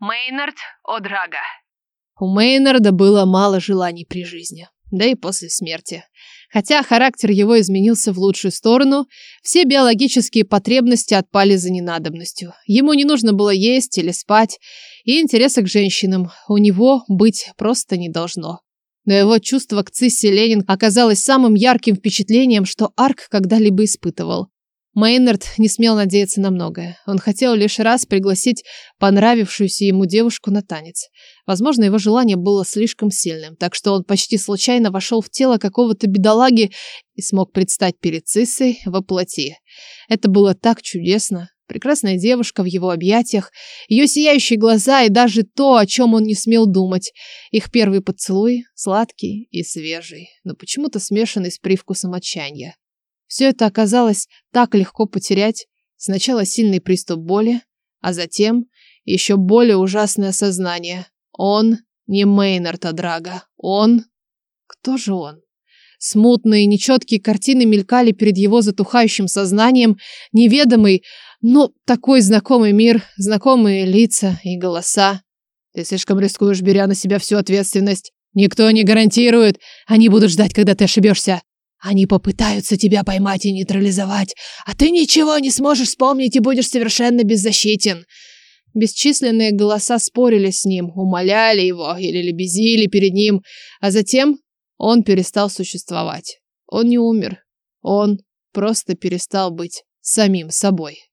Мейнард О'Драга. У Мейнарда было мало желаний при жизни, да и после смерти. Хотя характер его изменился в лучшую сторону, все биологические потребности отпали за ненадобностью. Ему не нужно было есть или спать, и интереса к женщинам у него быть просто не должно. Но его чувство к Циссе Ленин оказалось самым ярким впечатлением, что Арк когда-либо испытывал. Мейнард не смел надеяться на многое. Он хотел лишь раз пригласить понравившуюся ему девушку на танец. Возможно, его желание было слишком сильным, так что он почти случайно вошел в тело какого-то бедолаги и смог предстать перед Циссой во плоти. Это было так чудесно. Прекрасная девушка в его объятиях, ее сияющие глаза и даже то, о чем он не смел думать. Их первый поцелуй сладкий и свежий, но почему-то смешанный с привкусом отчаяния. Все это оказалось так легко потерять. Сначала сильный приступ боли, а затем еще более ужасное сознание. Он не Мейнард Адрага. Он... Кто же он? Смутные, нечеткие картины мелькали перед его затухающим сознанием, неведомый, но такой знакомый мир, знакомые лица и голоса. Ты слишком рискуешь, беря на себя всю ответственность. Никто не гарантирует. Они будут ждать, когда ты ошибешься. Они попытаются тебя поймать и нейтрализовать, а ты ничего не сможешь вспомнить и будешь совершенно беззащитен. Бесчисленные голоса спорили с ним, умоляли его или лебезили перед ним, а затем он перестал существовать. Он не умер. Он просто перестал быть самим собой.